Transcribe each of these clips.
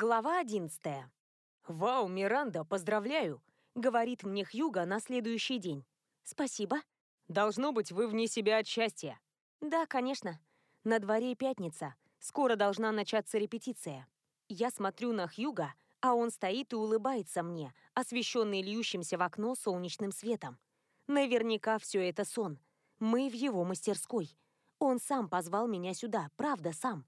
Глава 11. «Вау, Миранда, поздравляю!» — говорит мне Хьюга на следующий день. «Спасибо». «Должно быть, вы вне себя от счастья». «Да, конечно. На дворе пятница. Скоро должна начаться репетиция. Я смотрю на Хьюга, а он стоит и улыбается мне, освещенный льющимся в окно солнечным светом. Наверняка все это сон. Мы в его мастерской. Он сам позвал меня сюда, правда, сам.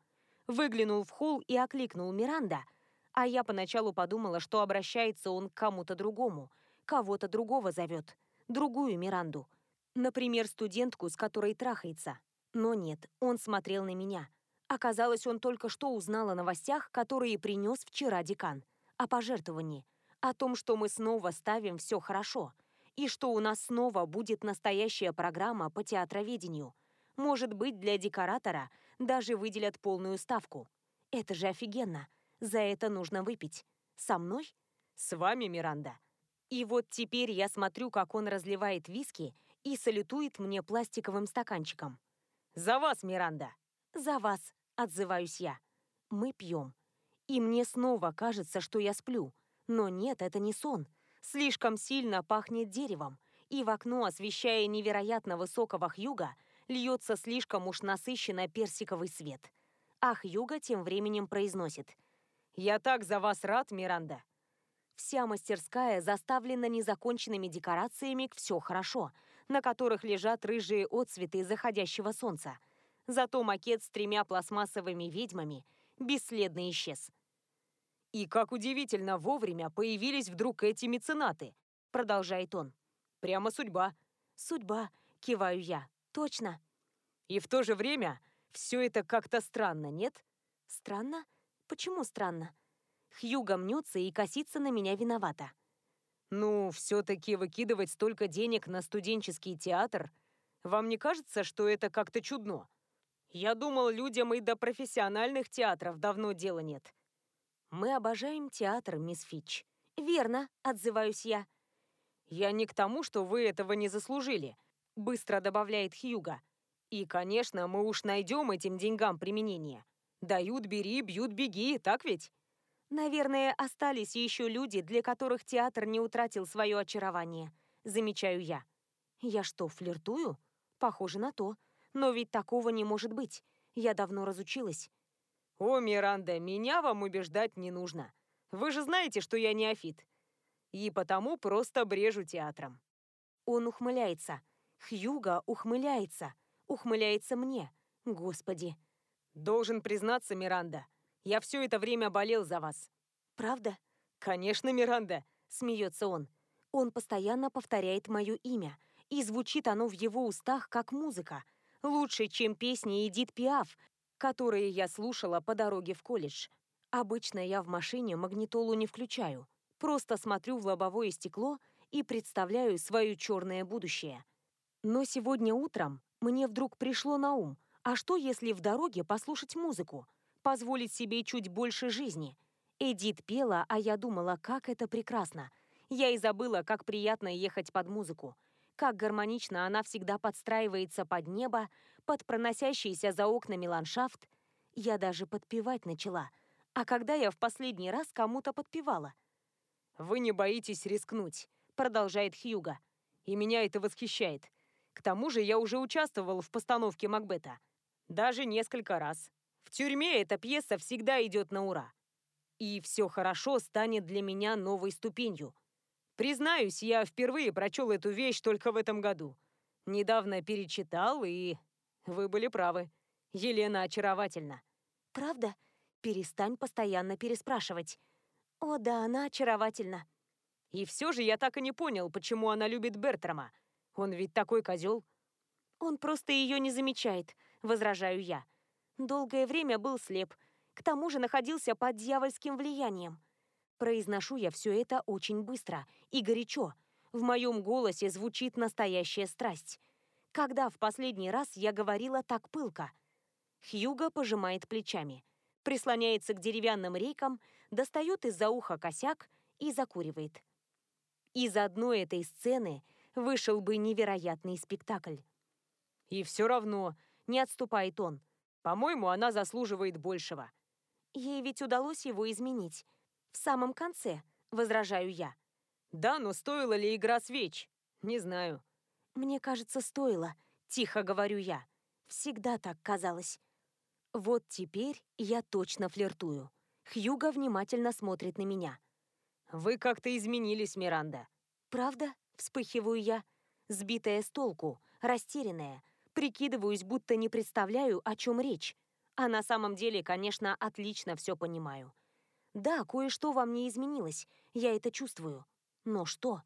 Выглянул в холл и окликнул Миранда, а я поначалу подумала, что обращается он к кому-то другому, кого-то другого зовет, другую Миранду. Например, студентку, с которой трахается. Но нет, он смотрел на меня. Оказалось, он только что узнал о новостях, которые принес вчера декан. О пожертвовании. О том, что мы снова ставим все хорошо. И что у нас снова будет настоящая программа по театроведению. Может быть, для декоратора даже выделят полную ставку. Это же офигенно. За это нужно выпить. Со мной? С вами, Миранда. И вот теперь я смотрю, как он разливает виски и салютует мне пластиковым стаканчиком. «За вас, Миранда!» «За вас!» — отзываюсь я. Мы пьем. И мне снова кажется, что я сплю. Но нет, это не сон. Слишком сильно пахнет деревом. И в окно, освещая невероятно высокого хьюга, льется слишком уж насыщенно персиковый свет. Ах, Юга тем временем произносит. «Я так за вас рад, Миранда!» Вся мастерская заставлена незаконченными декорациями «Все хорошо», на которых лежат рыжие отцветы заходящего солнца. Зато макет с тремя пластмассовыми ведьмами бесследно исчез. «И как удивительно вовремя появились вдруг эти меценаты», продолжает он. «Прямо судьба». «Судьба», киваю я. Точно. И в то же время все это как-то странно, нет? Странно? Почему странно? Хьюго мнется и косится на меня виновата. Ну, все-таки выкидывать столько денег на студенческий театр, вам не кажется, что это как-то чудно? Я думал, людям и до профессиональных театров давно дела нет. Мы обожаем театр, мисс Фич. Верно, отзываюсь я. Я не к тому, что вы этого не заслужили — быстро добавляет Хьюга. И, конечно, мы уж найдем этим деньгам применение. Дают – бери, бьют – беги, так ведь? Наверное, остались еще люди, для которых театр не утратил свое очарование, замечаю я. Я что, флиртую? Похоже на то. Но ведь такого не может быть. Я давно разучилась. О, Миранда, меня вам убеждать не нужно. Вы же знаете, что я неофит. И потому просто брежу театром. Он ухмыляется. Хьюга ухмыляется. Ухмыляется мне. Господи. Должен признаться, Миранда, я все это время болел за вас. Правда? Конечно, Миранда, смеется он. Он постоянно повторяет мое имя, и звучит оно в его устах как музыка. Лучше, чем песни Эдит Пиаф, которые я слушала по дороге в колледж. Обычно я в машине магнитолу не включаю. Просто смотрю в лобовое стекло и представляю свое черное будущее. Но сегодня утром мне вдруг пришло на ум, а что если в дороге послушать музыку, позволить себе чуть больше жизни? Эдит пела, а я думала, как это прекрасно. Я и забыла, как приятно ехать под музыку. Как гармонично она всегда подстраивается под небо, под проносящийся за окнами ландшафт. Я даже подпевать начала. А когда я в последний раз кому-то подпевала? «Вы не боитесь рискнуть», — продолжает Хьюга. «И меня это восхищает. К тому же я уже участвовал в постановке Макбета. Даже несколько раз. В тюрьме эта пьеса всегда идет на ура. И «Все хорошо» станет для меня новой ступенью. Признаюсь, я впервые прочел эту вещь только в этом году. Недавно перечитал, и... Вы были правы. Елена очаровательна. Правда? Перестань постоянно переспрашивать. О, да, она очаровательна. И все же я так и не понял, почему она любит Бертрама. Он ведь такой козел. Он просто ее не замечает, возражаю я. Долгое время был слеп. К тому же находился под дьявольским влиянием. Произношу я все это очень быстро и горячо. В моем голосе звучит настоящая страсть. Когда в последний раз я говорила так пылко? Хьюго пожимает плечами, прислоняется к деревянным рейкам, достает из-за уха косяк и закуривает. Из одной этой сцены вышел бы невероятный спектакль. И все равно, не отступает он. По-моему, она заслуживает большего. Ей ведь удалось его изменить. В самом конце, возражаю я. Да, но стоила ли игра свеч? Не знаю. Мне кажется, стоило, тихо говорю я. Всегда так казалось. Вот теперь я точно флиртую. Хьюга внимательно смотрит на меня. Вы как-то изменились, Миранда. Правда? Вспыхиваю я, сбитая с толку, растерянная. Прикидываюсь, будто не представляю, о чем речь. А на самом деле, конечно, отлично все понимаю. Да, кое-что во мне изменилось, я это чувствую. Но что?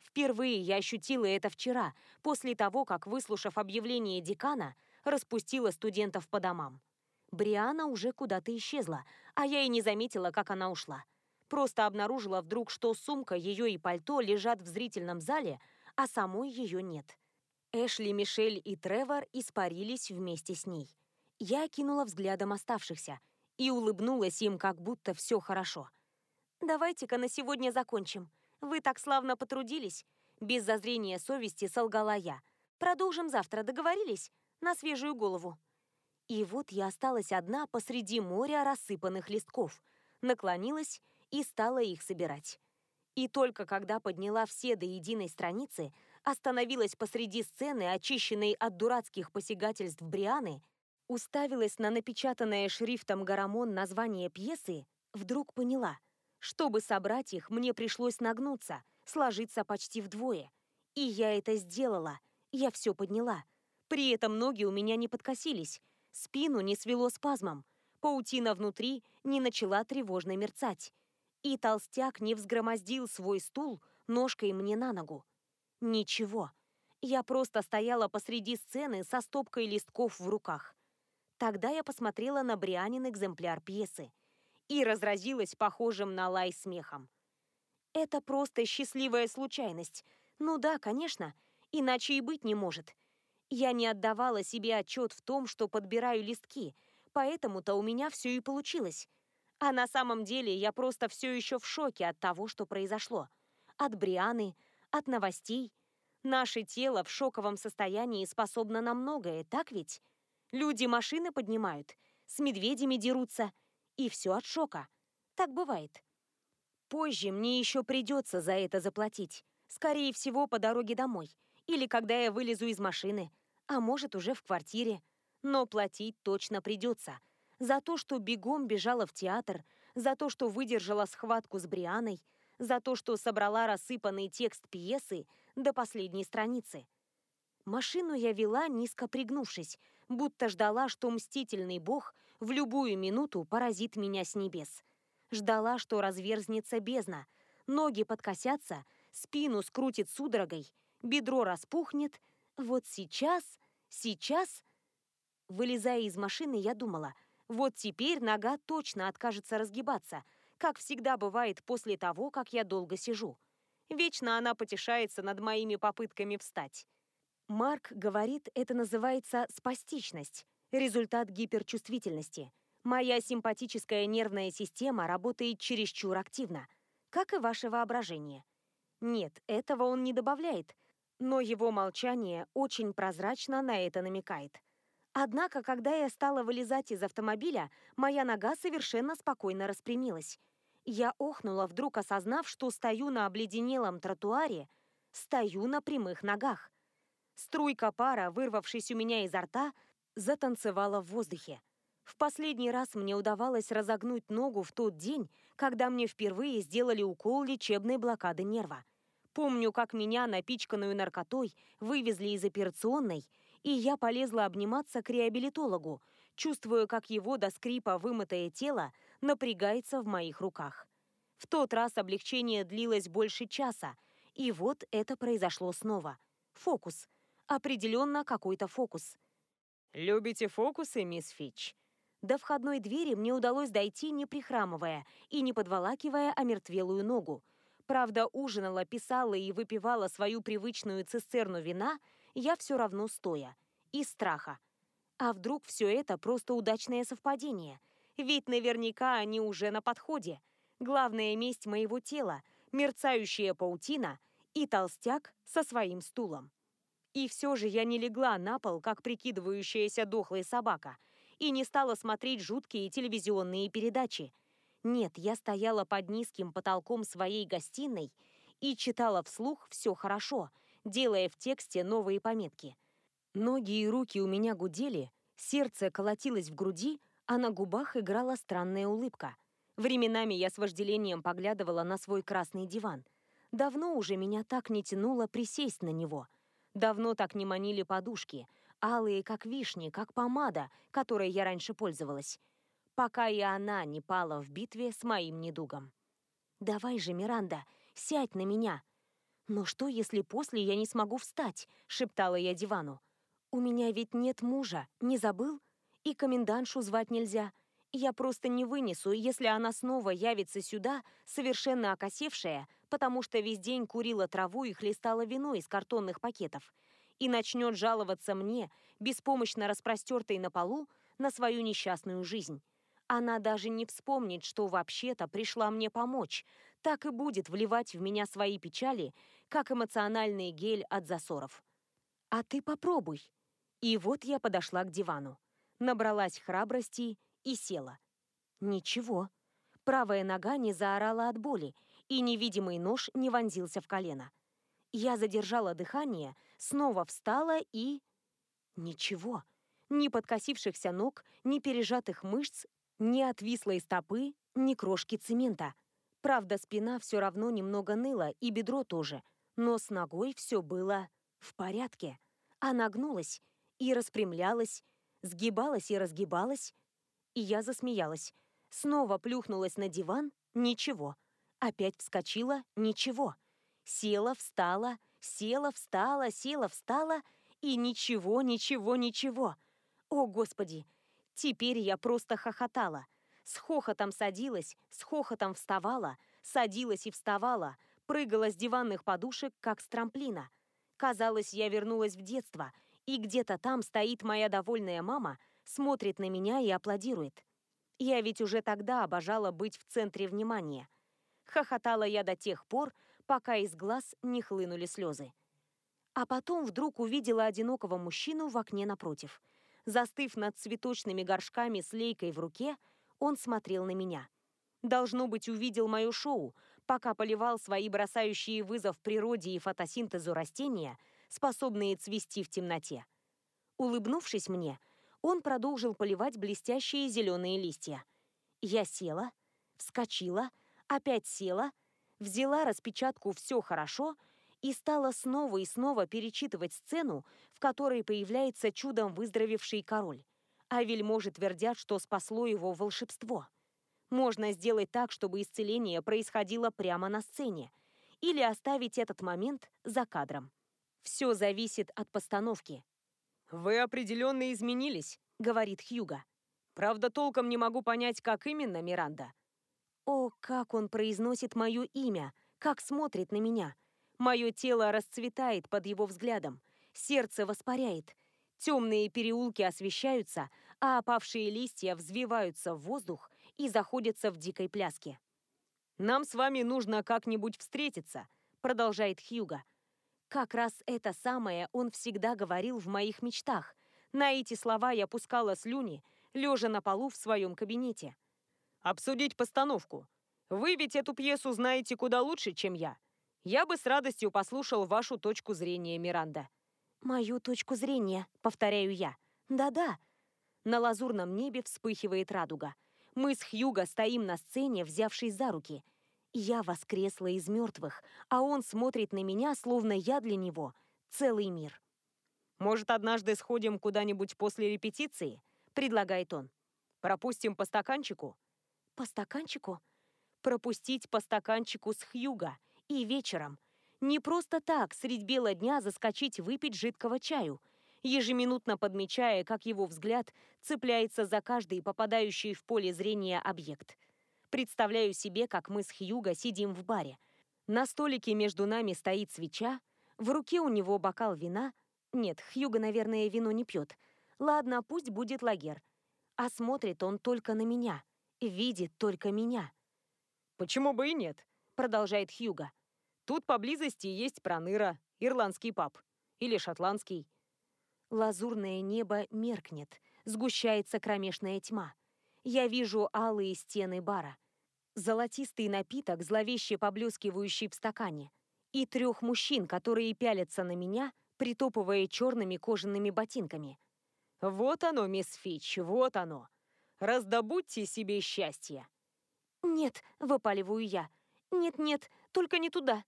Впервые я ощутила это вчера, после того, как, выслушав объявление декана, распустила студентов по домам. Бриана уже куда-то исчезла, а я и не заметила, как она ушла. Просто обнаружила вдруг, что сумка, ее и пальто лежат в зрительном зале, а самой ее нет. Эшли, Мишель и Тревор испарились вместе с ней. Я кинула взглядом оставшихся и улыбнулась им, как будто все хорошо. «Давайте-ка на сегодня закончим. Вы так славно потрудились». Без зазрения совести солгала я. «Продолжим завтра, договорились? На свежую голову». И вот я осталась одна посреди моря рассыпанных листков, наклонилась и стала их собирать. И только когда подняла все до единой страницы, остановилась посреди сцены, очищенной от дурацких посягательств Брианы, уставилась на напечатанное шрифтом Гарамон название пьесы, вдруг поняла, чтобы собрать их, мне пришлось нагнуться, сложиться почти вдвое. И я это сделала, я все подняла. При этом ноги у меня не подкосились, спину не свело спазмом, паутина внутри не начала тревожно мерцать. И толстяк не взгромоздил свой стул ножкой мне на ногу. Ничего. Я просто стояла посреди сцены со стопкой листков в руках. Тогда я посмотрела на Брианин экземпляр пьесы и разразилась похожим на лай смехом. Это просто счастливая случайность. Ну да, конечно, иначе и быть не может. Я не отдавала себе отчет в том, что подбираю листки, поэтому-то у меня все и получилось. А на самом деле я просто все еще в шоке от того, что произошло. От Брианы, от новостей. Наше тело в шоковом состоянии способно на многое, так ведь? Люди машины поднимают, с медведями дерутся, и все от шока. Так бывает. Позже мне еще придется за это заплатить. Скорее всего, по дороге домой. Или когда я вылезу из машины. А может, уже в квартире. Но платить точно придется. За то, что бегом бежала в театр, за то, что выдержала схватку с Брианой, за то, что собрала рассыпанный текст пьесы до последней страницы. Машину я вела, низко пригнувшись, будто ждала, что мстительный бог в любую минуту поразит меня с небес. Ждала, что разверзнется бездна, ноги подкосятся, спину скрутит судорогой, бедро распухнет. Вот сейчас, сейчас... Вылезая из машины, я думала, вот теперь нога точно откажется разгибаться, как всегда бывает после того, как я долго сижу. Вечно она потешается над моими попытками встать. Марк говорит, это называется спастичность, результат гиперчувствительности. Моя симпатическая нервная система работает чересчур активно, как и ваше воображение. Нет, этого он не добавляет, но его молчание очень прозрачно на это намекает. Однако, когда я стала вылезать из автомобиля, моя нога совершенно спокойно распрямилась. Я охнула, вдруг осознав, что стою на обледенелом тротуаре, стою на прямых ногах. Струйка пара, вырвавшись у меня изо рта, затанцевала в воздухе. В последний раз мне удавалось разогнуть ногу в тот день, когда мне впервые сделали укол лечебной блокады нерва. Помню, как меня, напичканную наркотой, вывезли из операционной, и я полезла обниматься к реабилитологу, чувствуя, как его до скрипа вымытое тело напрягается в моих руках. В тот раз облегчение длилось больше часа, и вот это произошло снова. Фокус — Определенно какой-то фокус. «Любите фокусы, мисс Фич?» До входной двери мне удалось дойти, не прихрамывая и не подволакивая омертвелую ногу. Правда, ужинала, писала и выпивала свою привычную цистерну вина я все равно стоя. Из страха. А вдруг все это просто удачное совпадение? Ведь наверняка они уже на подходе. Главная месть моего тела, мерцающая паутина и толстяк со своим стулом. И все же я не легла на пол, как прикидывающаяся дохлая собака, и не стала смотреть жуткие телевизионные передачи. Нет, я стояла под низким потолком своей гостиной и читала вслух «Все хорошо», делая в тексте новые пометки. Ноги и руки у меня гудели, сердце колотилось в груди, а на губах играла странная улыбка. Временами я с вожделением поглядывала на свой красный диван. Давно уже меня так не тянуло присесть на него. Давно так не манили подушки, алые, как вишни, как помада, которой я раньше пользовалась. Пока и она не пала в битве с моим недугом. «Давай же, Миранда, сядь на меня!» «Но что, если после я не смогу встать?» — шептала я дивану. «У меня ведь нет мужа, не забыл?» И комендантшу звать нельзя. Я просто не вынесу, если она снова явится сюда, совершенно окосевшая, потому что весь день курила траву и хлестала вино из картонных пакетов, и начнет жаловаться мне, беспомощно распростертой на полу, на свою несчастную жизнь. Она даже не вспомнит, что вообще-то пришла мне помочь, так и будет вливать в меня свои печали, как эмоциональный гель от засоров. А ты попробуй. И вот я подошла к дивану набралась храбрости и села. Ничего. Правая нога не заорала от боли, и невидимый нож не вонзился в колено. Я задержала дыхание, снова встала и... Ничего. Ни подкосившихся ног, ни пережатых мышц, ни отвислой стопы, ни крошки цемента. Правда, спина все равно немного ныла, и бедро тоже, но с ногой все было в порядке. Она гнулась и распрямлялась, сгибалась и разгибалась. И я засмеялась. Снова плюхнулась на диван — ничего. Опять вскочила — ничего. Села, встала, села, встала, села, встала и ничего, ничего, ничего. О, Господи! Теперь я просто хохотала. С хохотом садилась, с хохотом вставала, садилась и вставала, прыгала с диванных подушек, как с трамплина. Казалось, я вернулась в детство — и где-то там стоит моя довольная мама, смотрит на меня и аплодирует. Я ведь уже тогда обожала быть в центре внимания. Хохотала я до тех пор, пока из глаз не хлынули слезы. А потом вдруг увидела одинокого мужчину в окне напротив. Застыв над цветочными горшками с лейкой в руке, он смотрел на меня. Должно быть, увидел мое шоу, пока поливал свои бросающие вызов природе и фотосинтезу растения – способные цвести в темноте. Улыбнувшись мне, он продолжил поливать блестящие зеленые листья. Я села, вскочила, опять села, взяла распечатку «Все хорошо» и стала снова и снова перечитывать сцену, в которой появляется чудом выздоровевший король. А вельможи твердят, что спасло его волшебство. Можно сделать так, чтобы исцеление происходило прямо на сцене, или оставить этот момент за кадром. Все зависит от постановки. «Вы определенно изменились», — говорит Хьюга. «Правда, толком не могу понять, как именно, Миранда». О, как он произносит мое имя, как смотрит на меня. Мое тело расцветает под его взглядом, сердце воспаряет. Темные переулки освещаются, а опавшие листья взвиваются в воздух и заходятся в дикой пляске. «Нам с вами нужно как-нибудь встретиться», — продолжает Хьюга. Как раз это самое он всегда говорил в моих мечтах. На эти слова я пускала слюни, лежа на полу в своем кабинете. «Обсудить постановку. Вы ведь эту пьесу знаете куда лучше, чем я. Я бы с радостью послушал вашу точку зрения, Миранда». «Мою точку зрения», — повторяю я. «Да-да». На лазурном небе вспыхивает радуга. Мы с Хьюго стоим на сцене, взявшись за руки — я воскресла из мертвых, а он смотрит на меня, словно я для него целый мир. «Может, однажды сходим куда-нибудь после репетиции?» — предлагает он. «Пропустим по стаканчику?» «По стаканчику?» «Пропустить по стаканчику с Хьюга и вечером. Не просто так средь бела дня заскочить выпить жидкого чаю, ежеминутно подмечая, как его взгляд цепляется за каждый попадающий в поле зрения объект — Представляю себе, как мы с Хьюго сидим в баре. На столике между нами стоит свеча, в руке у него бокал вина. Нет, Хьюго, наверное, вино не пьет. Ладно, пусть будет лагер. А смотрит он только на меня, видит только меня. «Почему бы и нет?» — продолжает Хьюго. «Тут поблизости есть Проныра, ирландский паб. Или шотландский». Лазурное небо меркнет, Сгущается кромешная тьма. Я вижу алые стены бара. Золотистый напиток, зловеще поблескивающий в стакане. И трех мужчин, которые пялятся на меня, притопывая черными кожаными ботинками. «Вот оно, мисс Фич, вот оно! Раздобудьте себе счастье!» «Нет», — выпаливаю я. «Нет-нет, только не туда».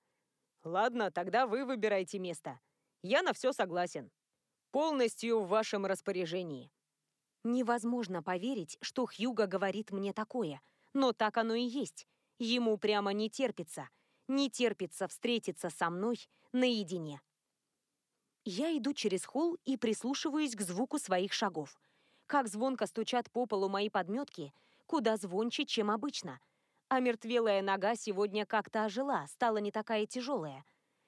«Ладно, тогда вы выбирайте место. Я на все согласен. Полностью в вашем распоряжении». Невозможно поверить, что Хьюга говорит мне такое, но так оно и есть. Ему прямо не терпится. Не терпится встретиться со мной наедине. Я иду через холл и прислушиваюсь к звуку своих шагов. Как звонко стучат по полу мои подметки, куда звонче, чем обычно. А мертвелая нога сегодня как-то ожила, стала не такая тяжелая.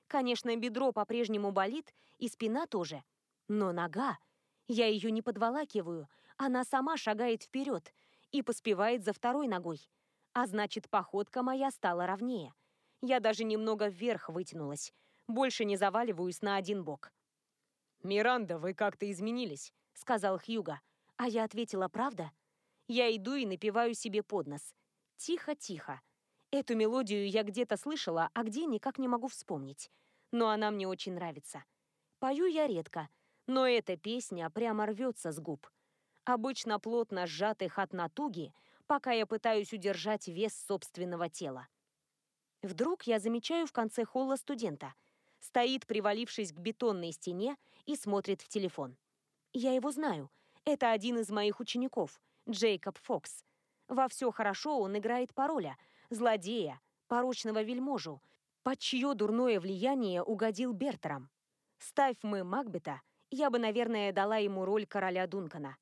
Конечно, бедро по-прежнему болит, и спина тоже. Но нога... Я ее не подволакиваю, она сама шагает вперед и поспевает за второй ногой. А значит, походка моя стала ровнее. Я даже немного вверх вытянулась. Больше не заваливаюсь на один бок. «Миранда, вы как-то изменились», — сказал Хьюга. А я ответила, правда? Я иду и напиваю себе под нос. Тихо-тихо. Эту мелодию я где-то слышала, а где никак не могу вспомнить. Но она мне очень нравится. Пою я редко, но эта песня прямо рвется с губ. Обычно плотно сжатых от натуги, пока я пытаюсь удержать вес собственного тела. Вдруг я замечаю в конце холла студента — стоит, привалившись к бетонной стене, и смотрит в телефон. Я его знаю. Это один из моих учеников, Джейкоб Фокс. Во все хорошо он играет пароля, злодея, порочного вельможу, под чье дурное влияние угодил Бертерам. Ставь мы Макбета, я бы, наверное, дала ему роль короля Дункана.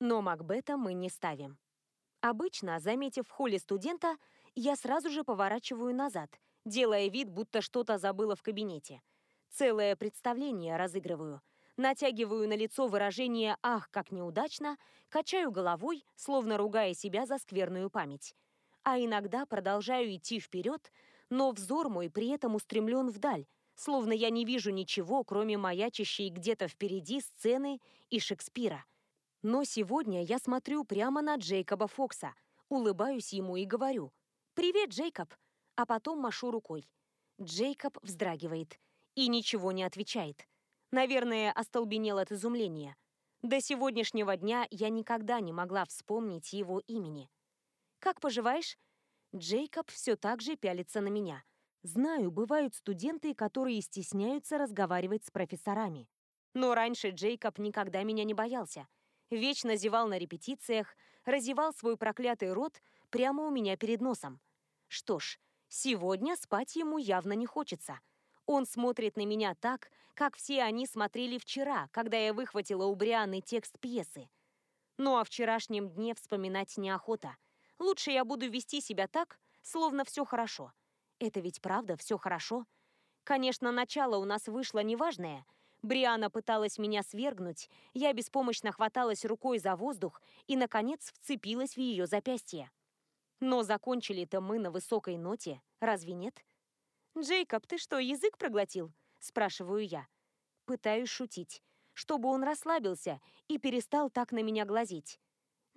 Но Макбета мы не ставим. Обычно, заметив в холле студента, я сразу же поворачиваю назад – делая вид, будто что-то забыла в кабинете. Целое представление разыгрываю. Натягиваю на лицо выражение «ах, как неудачно», качаю головой, словно ругая себя за скверную память. А иногда продолжаю идти вперед, но взор мой при этом устремлен вдаль, словно я не вижу ничего, кроме маячащей где-то впереди сцены и Шекспира. Но сегодня я смотрю прямо на Джейкоба Фокса, улыбаюсь ему и говорю «Привет, Джейкоб!» а потом машу рукой. Джейкоб вздрагивает и ничего не отвечает. Наверное, остолбенел от изумления. До сегодняшнего дня я никогда не могла вспомнить его имени. «Как поживаешь?» Джейкоб все так же пялится на меня. Знаю, бывают студенты, которые стесняются разговаривать с профессорами. Но раньше Джейкоб никогда меня не боялся. Вечно зевал на репетициях, разевал свой проклятый рот прямо у меня перед носом. Что ж, Сегодня спать ему явно не хочется. Он смотрит на меня так, как все они смотрели вчера, когда я выхватила у Брианы текст пьесы. Ну а вчерашнем дне вспоминать неохота. Лучше я буду вести себя так, словно все хорошо. Это ведь правда, все хорошо. Конечно, начало у нас вышло неважное. Бриана пыталась меня свергнуть, я беспомощно хваталась рукой за воздух и, наконец, вцепилась в ее запястье. Но закончили-то мы на высокой ноте, разве нет? «Джейкоб, ты что, язык проглотил?» – спрашиваю я. Пытаюсь шутить, чтобы он расслабился и перестал так на меня глазеть.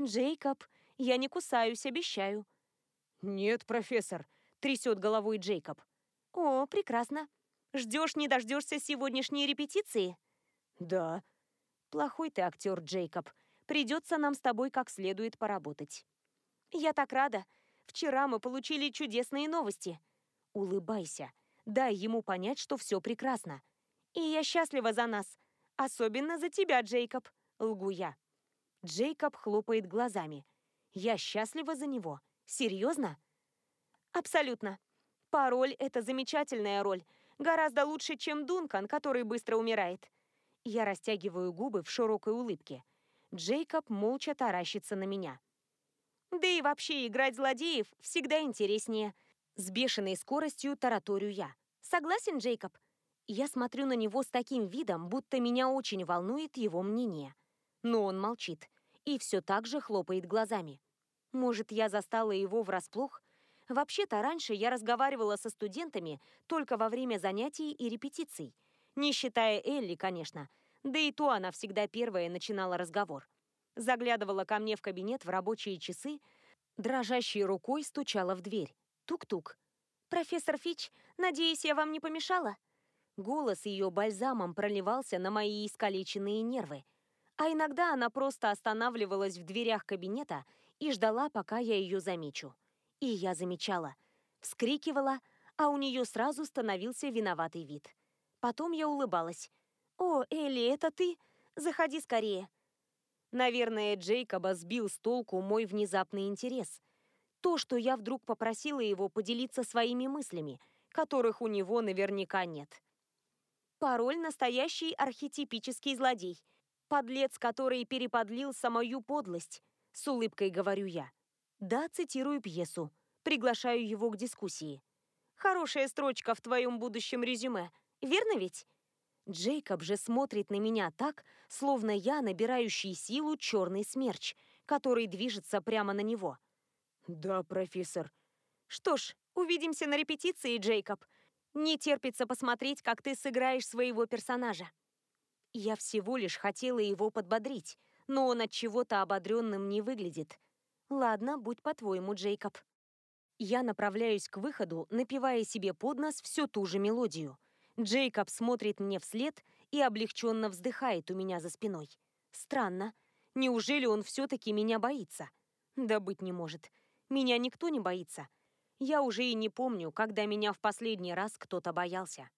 «Джейкоб, я не кусаюсь, обещаю». «Нет, профессор», – трясет головой Джейкоб. «О, прекрасно. Ждешь, не дождешься сегодняшней репетиции?» «Да». «Плохой ты актер, Джейкоб. Придется нам с тобой как следует поработать». «Я так рада. Вчера мы получили чудесные новости. Улыбайся. Дай ему понять, что все прекрасно. И я счастлива за нас. Особенно за тебя, Джейкоб. Лгу я. Джейкоб хлопает глазами. Я счастлива за него. Серьезно? Абсолютно. Пароль — это замечательная роль. Гораздо лучше, чем Дункан, который быстро умирает. Я растягиваю губы в широкой улыбке. Джейкоб молча таращится на меня. Да и вообще играть злодеев всегда интереснее. С бешеной скоростью тараторю я. Согласен, Джейкоб? Я смотрю на него с таким видом, будто меня очень волнует его мнение. Но он молчит и все так же хлопает глазами. Может, я застала его врасплох? Вообще-то раньше я разговаривала со студентами только во время занятий и репетиций. Не считая Элли, конечно. Да и то она всегда первая начинала разговор. заглядывала ко мне в кабинет в рабочие часы, дрожащей рукой стучала в дверь. Тук-тук. «Профессор Фич, надеюсь, я вам не помешала?» Голос ее бальзамом проливался на мои искалеченные нервы. А иногда она просто останавливалась в дверях кабинета и ждала, пока я ее замечу. И я замечала. Вскрикивала, а у нее сразу становился виноватый вид. Потом я улыбалась. «О, Элли, это ты? Заходи скорее!» Наверное, Джейкоба сбил с толку мой внезапный интерес. То, что я вдруг попросила его поделиться своими мыслями, которых у него наверняка нет. Пароль настоящий архетипический злодей. Подлец, который переподлил самую подлость. С улыбкой говорю я. Да, цитирую пьесу. Приглашаю его к дискуссии. Хорошая строчка в твоем будущем резюме. Верно ведь? Джейкоб же смотрит на меня так, словно я набирающий силу черный смерч, который движется прямо на него. «Да, профессор». «Что ж, увидимся на репетиции, Джейкоб. Не терпится посмотреть, как ты сыграешь своего персонажа». Я всего лишь хотела его подбодрить, но он от чего-то ободренным не выглядит. Ладно, будь по-твоему, Джейкоб. Я направляюсь к выходу, напевая себе под нос всю ту же мелодию. Джейкоб смотрит мне вслед и облегченно вздыхает у меня за спиной. Странно. Неужели он все-таки меня боится? Да быть не может. Меня никто не боится. Я уже и не помню, когда меня в последний раз кто-то боялся.